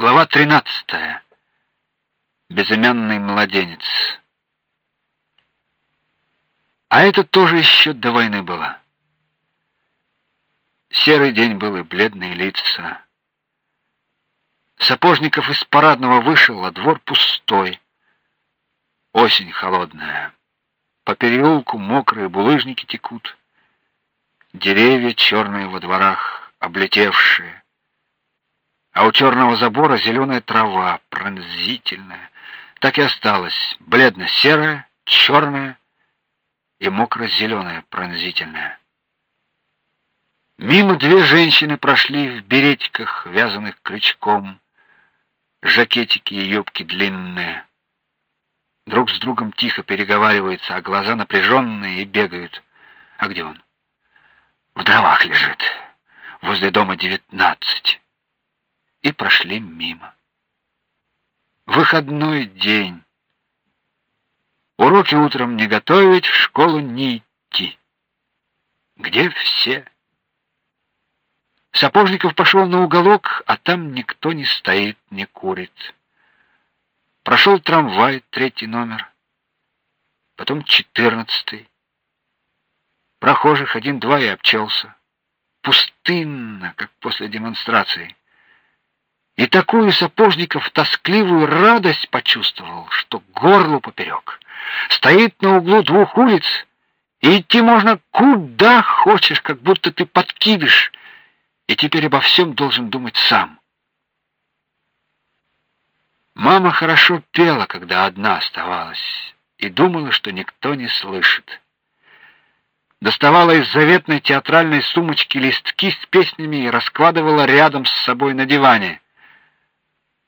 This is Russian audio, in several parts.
Глава 13. Безымянный младенец. А это тоже еще до войны было. Серый день был и бледные лица. Сапожников из парадного вышел, а двор пустой. Осень холодная. По переулку мокрые булыжники текут. Деревья черные во дворах, облетевшие а у черного забора зеленая трава, пронзительная. Так и осталась, бледно-серая, черная и мокро-зеленая, пронзительная. Мимо две женщины прошли в беретиках, вязаных крючком, жакетики и юбки длинные. Друг с другом тихо переговариваются, а глаза напряженные и бегают. А где он? В дровах лежит, возле дома девятнадцать и прошли мимо. Выходной день. Уроки утром не готовить, в школу не идти. Где все? Сапожников пошел на уголок, а там никто не стоит, не курит. Прошел трамвай, третий номер, потом четырнадцатый. Прохожих один-два и обчелся. Пустынно, как после демонстрации. И такую сапожников тоскливую радость почувствовал, что горло поперек. Стоит на углу двух улиц, и идти можно куда хочешь, как будто ты подкидыш, и теперь обо всем должен думать сам. Мама хорошо пела, когда одна оставалась, и думала, что никто не слышит. Доставала из заветной театральной сумочки листки с песнями и раскладывала рядом с собой на диване.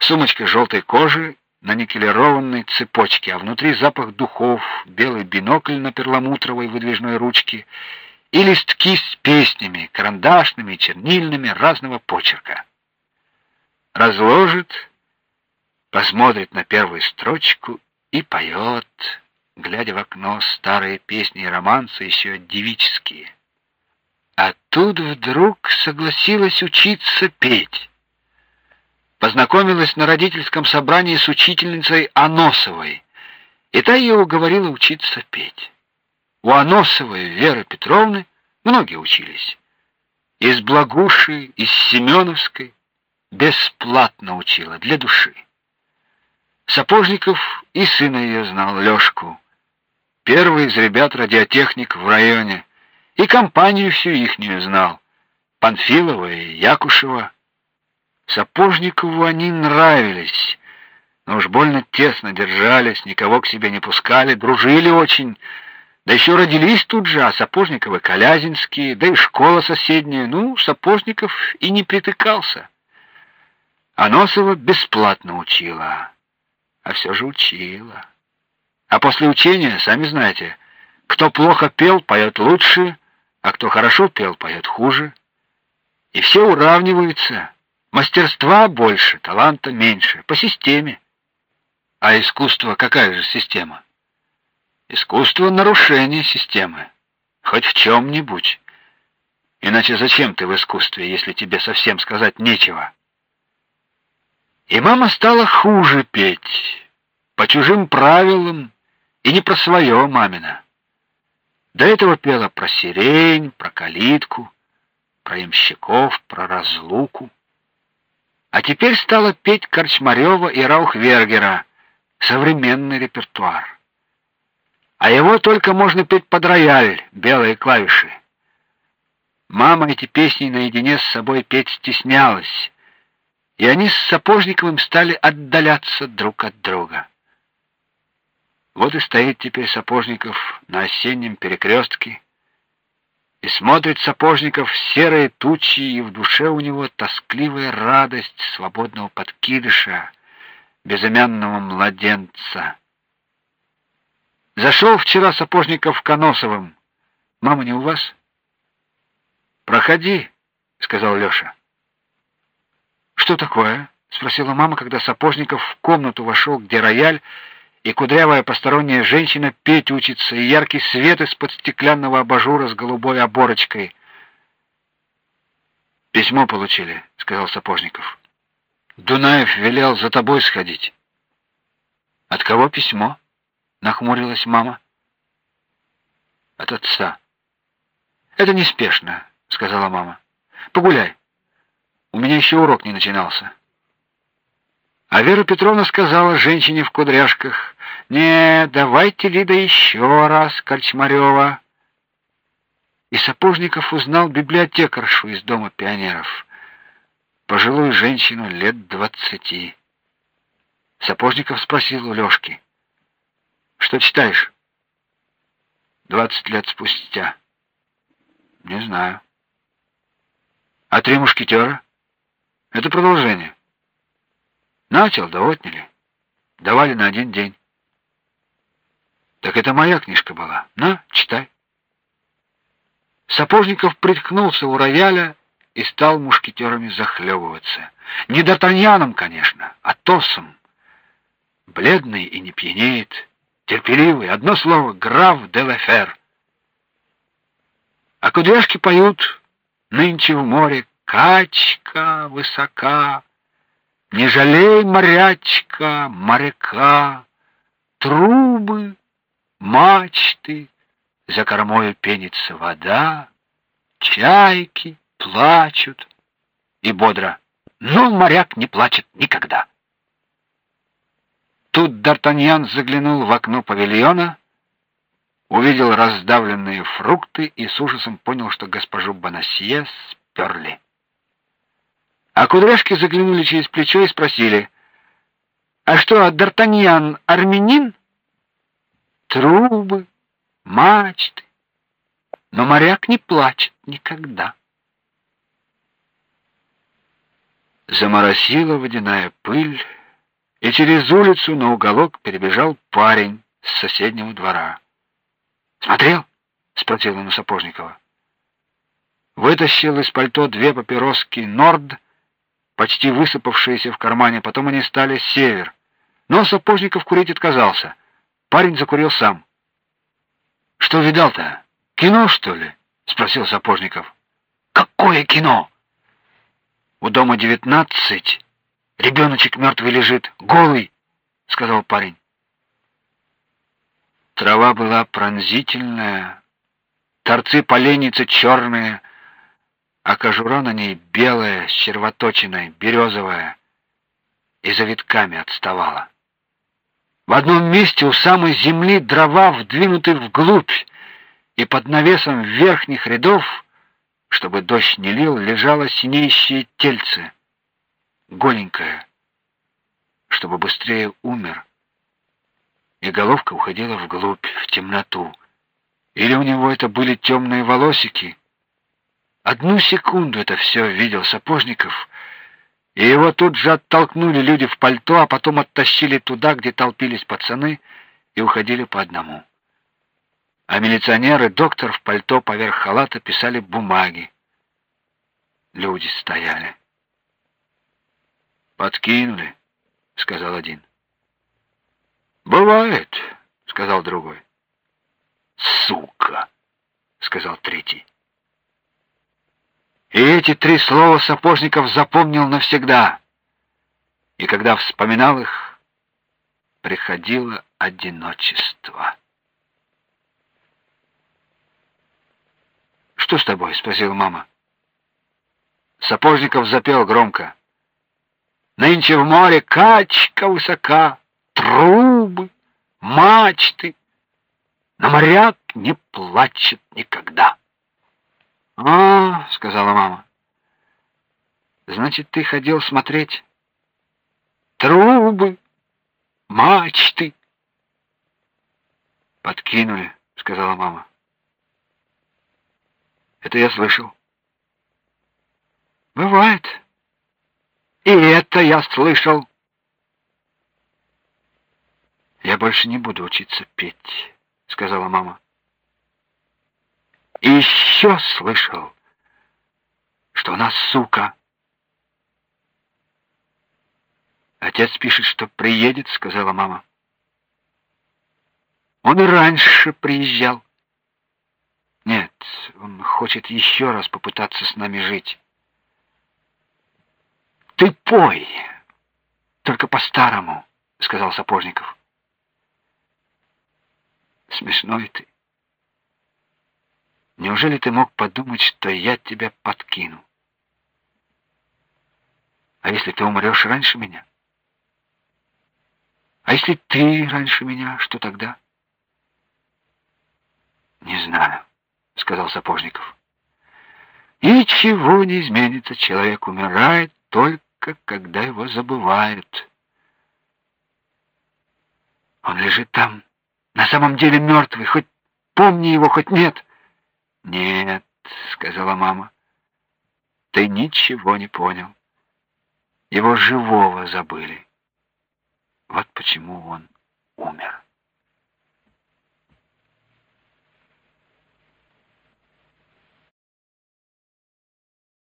Сумочка желтой кожи на никелированной цепочке, а внутри запах духов, белый бинокль на перламутровой выдвижной ручке и листки с песнями, карандашными, чернильными разного почерка. Разложит, посмотрит на первую строчку и поет, глядя в окно старые песни и романсы еще девические. А тут вдруг согласилась учиться петь познакомилась на родительском собрании с учительницей Аносовой, и та ее уговорила учиться петь. У Аносовой Веры Петровны многие учились. Из Благуши, из Семеновской бесплатно учила для души. Сапожников и сына ее знал, Лёшку. Первый из ребят радиотехник в районе, и компанию всю ихнюю знал. Панфилова и Якушева. Сапожникову они нравились, но уж больно тесно держались, никого к себе не пускали, дружили очень. Да еще родились тут же, а Сапожниковы Колязинские, да и школа соседняя. Ну, Сапожников и не притыкался. А Носова бесплатно учила, а все же учила. А после учения, сами знаете, кто плохо пел, поет лучше, а кто хорошо пел, поет хуже. И все уравниваются. Мастерства больше, таланта меньше, по системе. А искусство какая же система? Искусство нарушение системы, хоть в чем нибудь Иначе зачем ты в искусстве, если тебе совсем сказать нечего? И мама стала хуже петь, по чужим правилам и не про свое мамино. До этого пела про сирень, про калитку, про ямщиков, про разлуку. А теперь стала петь Корчмарева и Раухвергера, современный репертуар. А его только можно петь под рояль, белые клавиши. Мама эти песни наедине с собой петь стеснялась, и они с Сапожниковым стали отдаляться друг от друга. Вот и стоит теперь Сапожников на осеннем перекрестке, и смотрит Сапожников в серые тучи, и в душе у него тоскливая радость свободного подкидыша, безымянного младенца. Зашел вчера Сапожников к Аносовым. Мама не у вас? Проходи, сказал Лёша. Что такое? спросила мама, когда Сапожников в комнату вошел, где рояль и кудрявая посторонняя женщина петь учится, и яркий свет из-под стеклянного абажура с голубой оборочкой. Письмо получили, сказал Сапожников. Дунаев велел за тобой сходить. От кого письмо? нахмурилась мама. От отца. Это неспешно, сказала мама. Погуляй. У меня еще урок не начинался. А Вера Петровна сказала женщине в кудряшках: "Не, давайте Лида еще раз, Корчмарева". И Сапожников узнал библиотекаршу из дома пионеров, пожилую женщину лет двадцати. Сапожников спросил у Лёшки: "Что читаешь?" «Двадцать лет спустя. Не знаю. А три мушкетера? Это продолжение. Начал, да отняли. Давали на один день. Так это моя книжка была. На, читай. Сапожников приткнулся у рояля и стал мушкетерами захлебываться. Не д'Артаньяном, конечно, а Тосом. Бледный и не пьянеет, терпеливый, одно слово граф де Лефер. А кудряшки поют нынче в море качка высока, не жалей, морячка, моряка, трубы, мачты, за кормою пенится вода, чайки плачут. И бодро: "Но моряк не плачет никогда". Тут Д'Артаньян заглянул в окно павильона, увидел раздавленные фрукты и с ужасом понял, что госпожу Бонасье сперли. А кудряшки заглянули через плечо и спросили: "А что, Д'Артаньян армянин?" Трубы, мачты. Но моряк не плачет никогда. Заморосила водяная пыль, и через улицу на уголок перебежал парень с соседнего двора. "Смотрел?" спросил он у Сапожникова. Вытащил из пальто две папироски Норд, почти высыпавшиеся в кармане, потом они стали Север. Но Сапожников курить отказался. Парень закурил сам. Что видал-то? Кино, что ли? спросил Сапожников. Какое кино? У дома девятнадцать Ребеночек мертвый лежит, голый, сказал парень. Трава была пронзительная, торцы поленницы черные, а кожура на ней белая, с червоточиной, березовая, и завитками отставала. В одном месте у самой земли дрова вдвинуты вглубь, и под навесом верхних рядов, чтобы дождь не лил, лежало синеющее тельце голенькая, чтобы быстрее умер. И головка уходила вглубь, в темноту. Или у него это были темные волосики. Одну секунду это все видел Сапожников, и его тут же оттолкнули люди в пальто, а потом оттащили туда, где толпились пацаны, и уходили по одному. А милиционеры, доктор в пальто поверх халата писали бумаги. Люди стояли. Подкинули, сказал один. Бывает, сказал другой. Сука, сказал третий. И эти три слова Сапожников запомнил навсегда. И когда вспоминал их, приходило одиночество. Что с тобой? спросила мама. Сапожников запел громко. Нынче в море качка высока, трубы, мачты. Но моряк не плачет никогда. А, сказала мама. Значит, ты ходил смотреть трубы, мачты. Подкинули, сказала мама. Это я слышал. Бывает. И это я слышал. Я больше не буду учиться петь, сказала мама. И еще слышал, что она сука. Отец пишет, что приедет, сказала мама. Он и раньше приезжал. Нет, он хочет еще раз попытаться с нами жить. Ты пой, только по-старому, сказал Сапожников. Смешной ты. Неужели ты мог подумать, что я тебя подкину? А если ты умрешь раньше меня? А если ты раньше меня, что тогда? Не знаю, сказал Сапожников. Ничего не изменится, человек умирает только когда его забывают. Он лежит там, на самом деле мертвый, хоть помни его, хоть нет. Нет, сказала мама. Ты ничего не понял. Его живого забыли. Вот почему он умер.